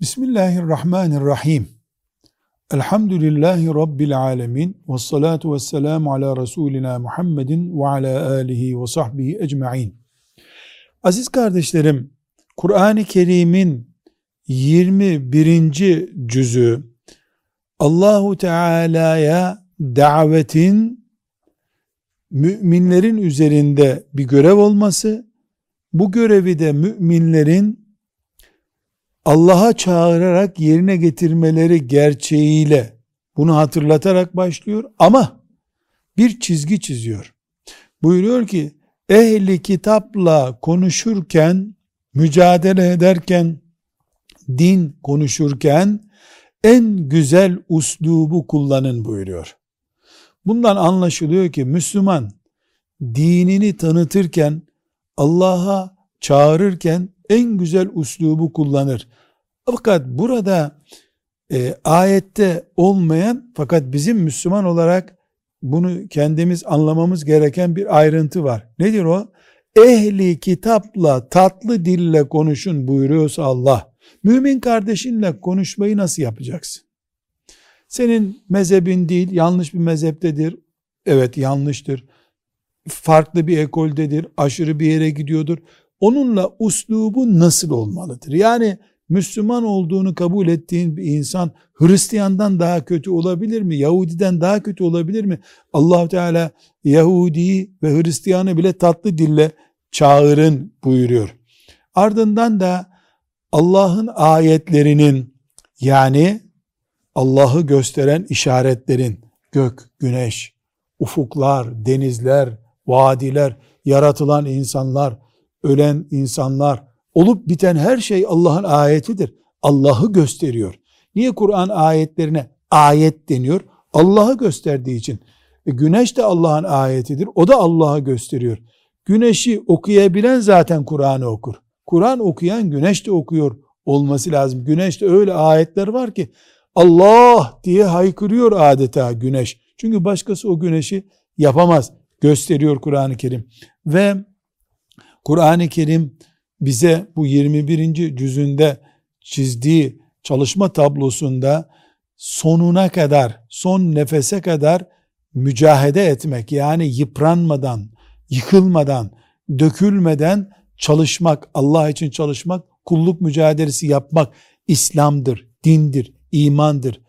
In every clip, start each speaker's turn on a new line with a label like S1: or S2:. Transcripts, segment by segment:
S1: Bismillahirrahmanirrahim. Elhamdülillahi Rabbil alemin. Ve salatu ve selamu ala Resulina Muhammedin ve ala alihi ve sahbihi ecma'in. Aziz kardeşlerim, Kur'an-ı Kerim'in 21. cüzü Allahu Teala'ya davetin müminlerin üzerinde bir görev olması, bu görevi de müminlerin Allah'a çağırarak yerine getirmeleri gerçeğiyle bunu hatırlatarak başlıyor ama bir çizgi çiziyor. Buyuruyor ki ehli kitapla konuşurken, mücadele ederken, din konuşurken en güzel uslubu kullanın buyuruyor. Bundan anlaşılıyor ki Müslüman dinini tanıtırken, Allah'a çağırırken en güzel uslubu kullanır. Fakat burada e, ayette olmayan fakat bizim Müslüman olarak bunu kendimiz anlamamız gereken bir ayrıntı var. Nedir o? Ehli kitapla tatlı dille konuşun buyuruyorsa Allah. Mümin kardeşinle konuşmayı nasıl yapacaksın? Senin mezhebin değil, yanlış bir mezheptedir. Evet yanlıştır. Farklı bir ekoldedir, aşırı bir yere gidiyordur. Onunla uslubu nasıl olmalıdır? Yani Müslüman olduğunu kabul ettiğin bir insan Hristiyandan daha kötü olabilir mi? Yahudiden daha kötü olabilir mi? allah Teala Yahudi'yi ve Hristiyanı bile tatlı dille çağırın buyuruyor. Ardından da Allah'ın ayetlerinin yani Allah'ı gösteren işaretlerin gök, güneş, ufuklar, denizler, vadiler, yaratılan insanlar, ölen insanlar, olup biten her şey Allah'ın ayetidir. Allah'ı gösteriyor. Niye Kur'an ayetlerine ayet deniyor? Allah'ı gösterdiği için. E güneş de Allah'ın ayetidir. O da Allah'ı gösteriyor. Güneşi okuyabilen zaten Kur'an'ı okur. Kur'an okuyan güneş de okuyor olması lazım. Güneşte öyle ayetler var ki Allah diye haykırıyor adeta güneş. Çünkü başkası o güneşi yapamaz. Gösteriyor Kur'an-ı Kerim. Ve Kur'an-ı Kerim bize bu 21. cüzünde çizdiği çalışma tablosunda sonuna kadar, son nefese kadar mücahede etmek yani yıpranmadan, yıkılmadan, dökülmeden çalışmak, Allah için çalışmak, kulluk mücadelesi yapmak İslam'dır, dindir, imandır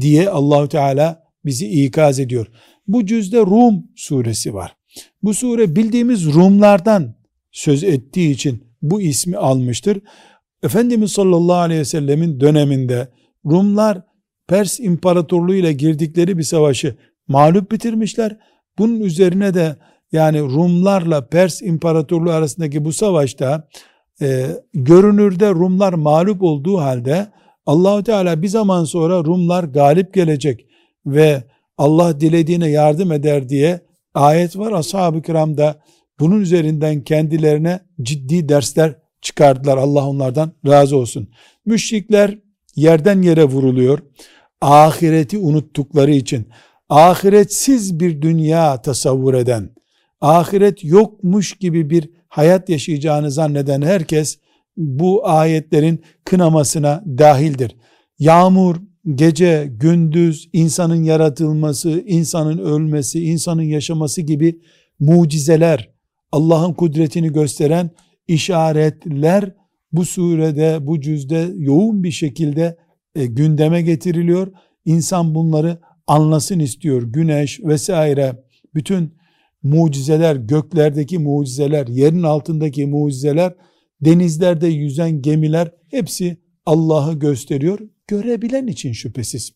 S1: diye Allahu Teala bizi ikaz ediyor. Bu cüzde Rum suresi var. Bu sure bildiğimiz Rumlardan söz ettiği için bu ismi almıştır. Efendimiz sallallahu aleyhi ve sellemin döneminde Rumlar Pers İmparatorluğu ile girdikleri bir savaşı mağlup bitirmişler. Bunun üzerine de yani Rumlarla Pers İmparatorluğu arasındaki bu savaşta e, görünürde Rumlar mağlup olduğu halde Allahu Teala bir zaman sonra Rumlar galip gelecek ve Allah dilediğine yardım eder diye ayet var. Ashab-ı kiram da bunun üzerinden kendilerine ciddi dersler çıkardılar. Allah onlardan razı olsun. Müşrikler yerden yere vuruluyor. Ahireti unuttukları için ahiretsiz bir dünya tasavvur eden, ahiret yokmuş gibi bir hayat yaşayacağını zanneden herkes bu ayetlerin kınamasına dahildir. Yağmur, gece, gündüz, insanın yaratılması, insanın ölmesi, insanın yaşaması gibi mucizeler, Allah'ın kudretini gösteren işaretler bu surede, bu cüzde yoğun bir şekilde e, gündeme getiriliyor. İnsan bunları anlasın istiyor. Güneş vesaire bütün mucizeler, göklerdeki mucizeler, yerin altındaki mucizeler, denizlerde yüzen gemiler hepsi Allah'ı gösteriyor. Görebilen için şüphesiz.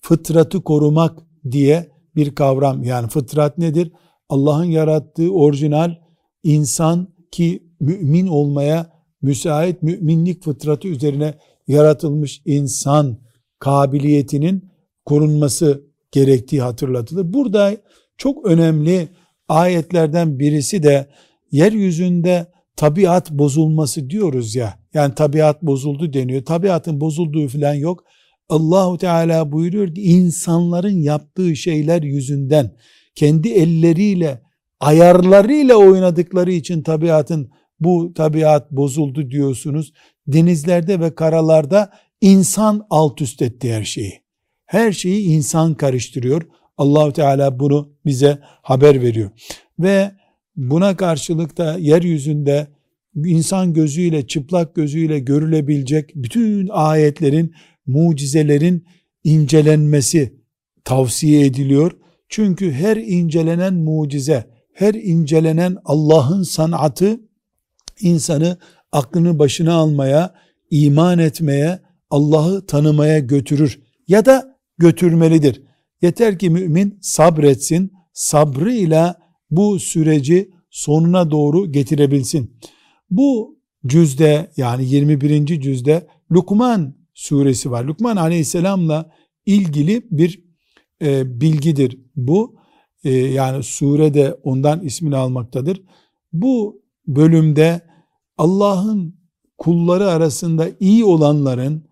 S1: Fıtratı korumak diye bir kavram yani fıtrat nedir? Allah'ın yarattığı orijinal insan ki mümin olmaya müsait müminlik fıtratı üzerine yaratılmış insan kabiliyetinin korunması gerektiği hatırlatılır. Burada çok önemli ayetlerden birisi de yeryüzünde tabiat bozulması diyoruz ya. Yani tabiat bozuldu deniyor. Tabiatın bozulduğu falan yok. Allahu Teala buyuruyor ki insanların yaptığı şeyler yüzünden kendi elleriyle ayarlarıyla oynadıkları için tabiatın bu tabiat bozuldu diyorsunuz. Denizlerde ve karalarda insan alt üst etti her şeyi. Her şeyi insan karıştırıyor. Allahu Teala bunu bize haber veriyor. Ve buna karşılık da yeryüzünde insan gözüyle, çıplak gözüyle görülebilecek bütün ayetlerin, mucizelerin incelenmesi tavsiye ediliyor. Çünkü her incelenen mucize, her incelenen Allah'ın sanatı insanı aklını başına almaya, iman etmeye, Allah'ı tanımaya götürür ya da götürmelidir. Yeter ki mümin sabretsin, sabrıyla bu süreci sonuna doğru getirebilsin. Bu cüzde yani 21. cüzde Lukman suresi var. Lukman aleyhisselamla ilgili bir e, bilgidir bu. E, yani surede ondan ismini almaktadır. Bu bölümde Allah'ın kulları arasında iyi olanların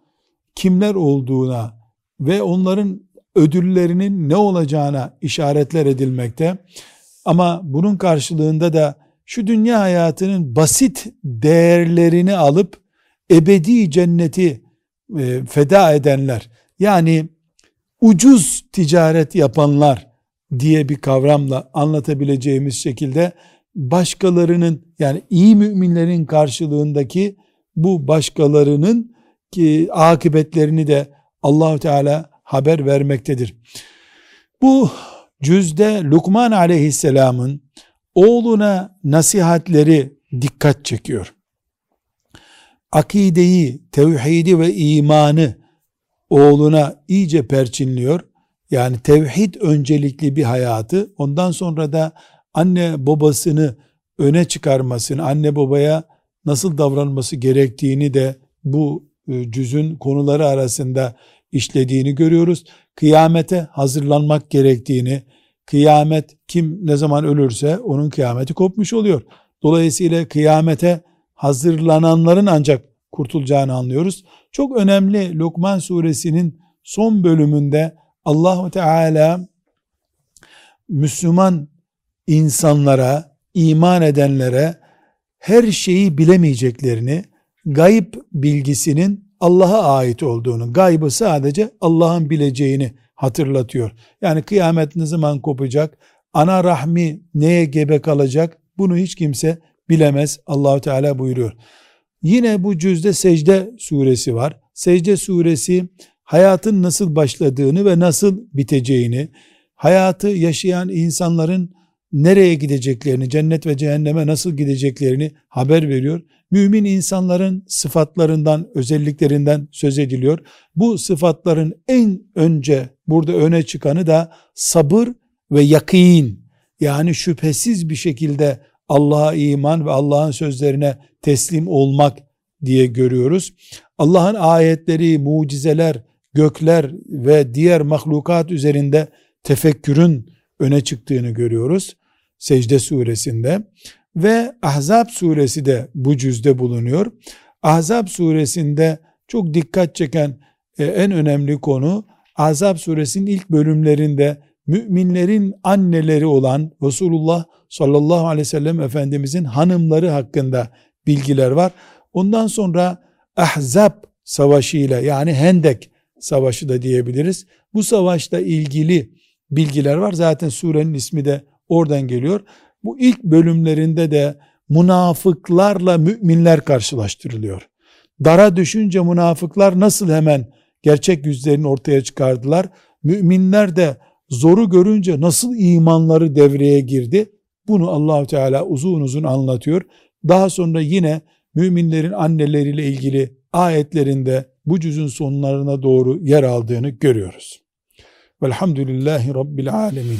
S1: kimler olduğuna ve onların ödüllerinin ne olacağına işaretler edilmekte. Ama bunun karşılığında da şu dünya hayatının basit değerlerini alıp ebedi cenneti e, feda edenler yani ucuz ticaret yapanlar diye bir kavramla anlatabileceğimiz şekilde başkalarının yani iyi müminlerin karşılığındaki bu başkalarının ki akıbetlerini de Allahu Teala haber vermektedir. Bu cüzde Lukman aleyhisselamın oğluna nasihatleri dikkat çekiyor. Akideyi, tevhidi ve imanı oğluna iyice perçinliyor. Yani tevhid öncelikli bir hayatı, ondan sonra da anne babasını öne çıkarmasını, anne babaya nasıl davranması gerektiğini de bu e, cüzün konuları arasında işlediğini görüyoruz. Kıyamete hazırlanmak gerektiğini, kıyamet kim ne zaman ölürse onun kıyameti kopmuş oluyor. Dolayısıyla kıyamete hazırlananların ancak kurtulacağını anlıyoruz. Çok önemli Lokman suresinin son bölümünde Allahu Teala Müslüman insanlara, iman edenlere her şeyi bilemeyeceklerini, gayb bilgisinin Allah'a ait olduğunu, gaybı sadece Allah'ın bileceğini hatırlatıyor. Yani kıyamet ne zaman kopacak, ana rahmi neye gebe kalacak, bunu hiç kimse bilemez. Allahu Teala buyuruyor. Yine bu cüzde secde suresi var. Secde suresi hayatın nasıl başladığını ve nasıl biteceğini, hayatı yaşayan insanların nereye gideceklerini, cennet ve cehenneme nasıl gideceklerini haber veriyor. Mümin insanların sıfatlarından, özelliklerinden söz ediliyor. Bu sıfatların en önce burada öne çıkanı da sabır ve yakin yani şüphesiz bir şekilde Allah'a iman ve Allah'ın sözlerine teslim olmak diye görüyoruz. Allah'ın ayetleri, mucizeler, gökler ve diğer mahlukat üzerinde tefekkürün öne çıktığını görüyoruz. Secde suresinde ve Ahzab suresi de bu cüzde bulunuyor. Ahzab suresinde çok dikkat çeken e, en önemli konu Ahzab suresinin ilk bölümlerinde müminlerin anneleri olan Resulullah sallallahu aleyhi ve sellem Efendimizin hanımları hakkında bilgiler var. Ondan sonra Ahzab savaşıyla yani Hendek savaşı da diyebiliriz. Bu savaşla ilgili bilgiler var. Zaten surenin ismi de oradan geliyor. Bu ilk bölümlerinde de münafıklarla müminler karşılaştırılıyor. Dara düşünce münafıklar nasıl hemen gerçek yüzlerini ortaya çıkardılar? Müminler de zoru görünce nasıl imanları devreye girdi? Bunu Allahu Teala uzun uzun anlatıyor. Daha sonra yine müminlerin anneleriyle ilgili ayetlerinde bu cüzün sonlarına doğru yer aldığını görüyoruz. Velhamdülillahi Rabbil Alemin.